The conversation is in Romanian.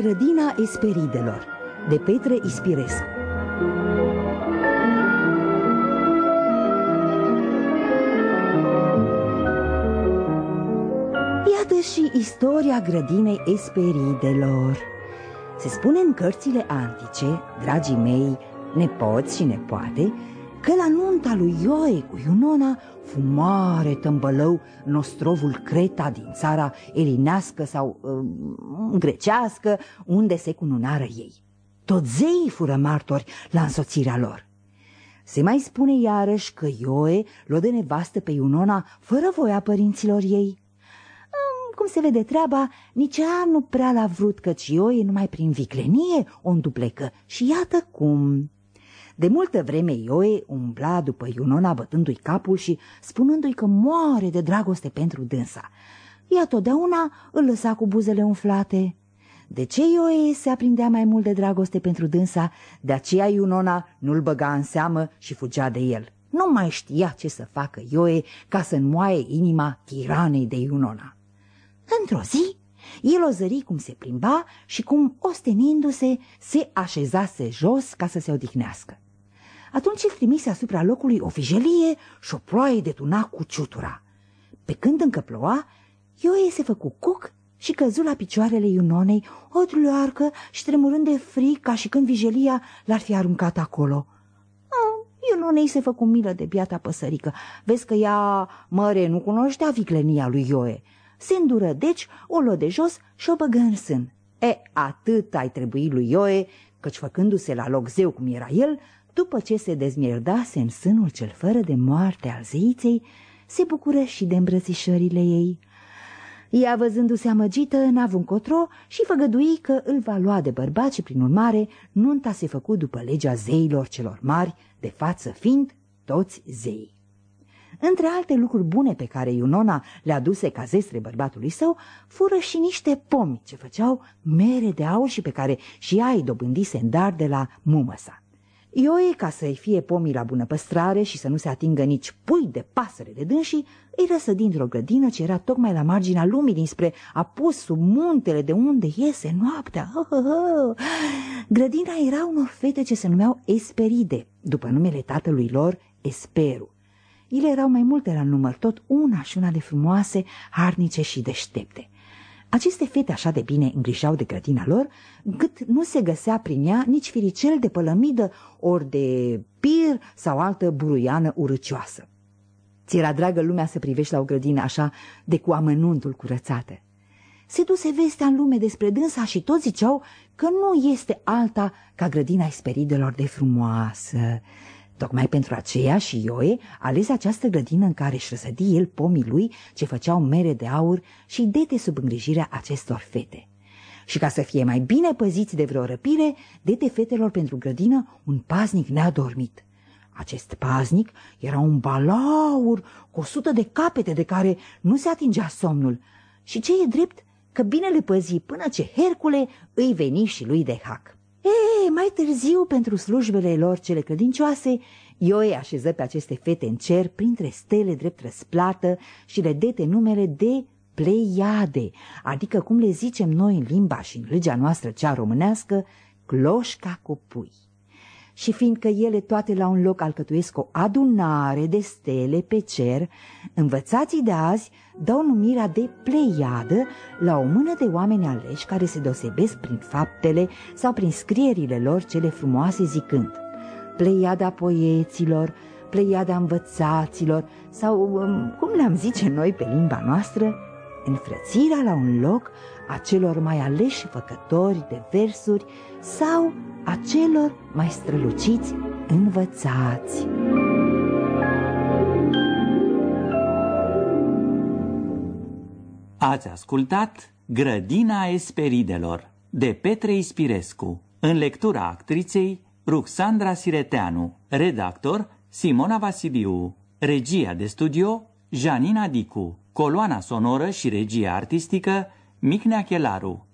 Grădina Esperidelor de Petre Ispirescu. Iată și istoria grădinei Esperidelor. Se spune în cărțile antice, dragii mei, nepoți și nepoate, că la nunta lui Ioe cu Iunona fu mare tămbălău nostrovul Creta din țara elinească sau uh, grecească, unde se cununară ei. Tot zeii fură martori la însoțirea lor. Se mai spune iarăși că Ioe l-o de nevastă pe Iunona fără voia părinților ei. Cum se vede treaba, nici ea nu prea l-a vrut, căci Ioe numai prin viclenie o înduplecă și iată cum... De multă vreme Ioe umbla după Iunona bătându-i capul și spunându-i că moare de dragoste pentru dânsa. Ea totdeauna îl lăsa cu buzele umflate. De ce Ioe se aprindea mai mult de dragoste pentru dânsa, de aceea Iunona nu-l băga în seamă și fugea de el. Nu mai știa ce să facă Ioe ca să înmoaie inima tiranei de Iunona. Într-o zi, el o zări cum se plimba și cum, ostenindu-se, se așezase jos ca să se odihnească. Atunci îl trimise asupra locului o fijelie și o ploaie detuna cu ciutura. Pe când încă ploua, Ioe se făcu cuc și căzu la picioarele Iunonei, o druloarcă și tremurând de fric ca și când vijelia l-ar fi aruncat acolo. Iunonei se făcu milă de biata păsărică. Vezi că ea, măre, nu cunoștea viclenia lui Ioe. Se îndură, deci, o luă de jos și o băgă în sân. E, atât ai trebuit lui Ioe, căci făcându-se la loc zeu cum era el, după ce se dezmierdase în sânul cel fără de moarte al zeiței, se bucură și de îmbrățișările ei. Ea, văzându-se amăgită, n-a încotro și făgădui că îl va lua de bărbat și, prin urmare, nunta se făcu după legea zeilor celor mari, de față fiind toți zei. Între alte lucruri bune pe care Iunona le-a duse ca zestre bărbatului său, fură și niște pomi ce făceau mere de aur și pe care și ea îi dobândise în dar de la mumă sa. Ioe, ca să-i fie pomii la bună păstrare și să nu se atingă nici pui de pasăre de dânsii, îi răsă dintr-o grădină ce era tocmai la marginea lumii dinspre apus sub muntele de unde iese noaptea. Oh, oh, oh. Grădina era unor fete ce se numeau Esperide, după numele tatălui lor, Esperu. Ele erau mai multe la număr, tot una și una de frumoase, harnice și deștepte. Aceste fete așa de bine îngrijau de grădina lor, cât nu se găsea prin ea nici firicel de pălămidă, ori de pir sau altă buruiană urăcioasă. Ți era dragă lumea să privești la o grădină așa de cu amănuntul curățată. Se duse vestea în lume despre dânsa și toți ziceau că nu este alta ca grădina esperidelor de frumoasă, Tocmai pentru aceea și Ioe ales această grădină în care își răsădi el pomii lui ce făceau mere de aur și dete sub îngrijirea acestor fete. Și ca să fie mai bine păziți de vreo răpire, dete fetelor pentru grădină un paznic neadormit. Acest paznic era un balaur cu o sută de capete de care nu se atingea somnul. Și ce e drept, că bine le păzi până ce Hercule îi veni și lui de hac. E, mai târziu, pentru slujbele lor cele credincioase, Ioe așeză pe aceste fete în cer printre stele drept răsplată și le dete numele de Pleiade, adică cum le zicem noi în limba și în legea noastră cea românească, cloșca cu pui și fiindcă ele toate la un loc alcătuiesc o adunare de stele pe cer, învățații de azi dau numirea de pleiadă la o mână de oameni aleși care se deosebesc prin faptele sau prin scrierile lor cele frumoase zicând pleiada poeților, pleiada învățaților sau, um, cum le-am zice noi pe limba noastră, înfrățirea la un loc a celor mai aleși făcători de versuri sau a celor mai străluciți învățați. Ați ascultat Grădina Esperidelor de Petre Ispirescu în lectura actriței Ruxandra Sireteanu, redactor Simona Vasiliu, regia de studio Janina Dicu, coloana sonoră și regia artistică Micnea Chelaru.